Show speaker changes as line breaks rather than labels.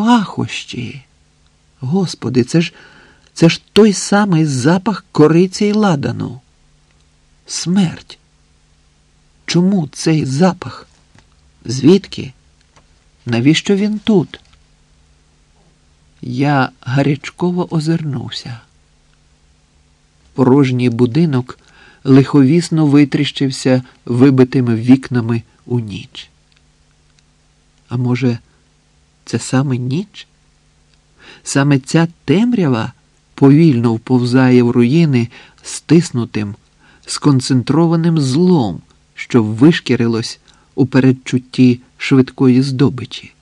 пахощі. Господи, це ж це ж той самий запах кориці й ладану. Смерть. Чому цей запах? Звідки? Навіщо він тут? Я гарячково озирнувся. Порожній будинок лиховісно витріщився вибитими вікнами у ніч. А може, це саме ніч? Саме ця темрява повільно вповзає в руїни стиснутим, сконцентрованим злом, що вишкірилось у передчутті швидкої здобичі.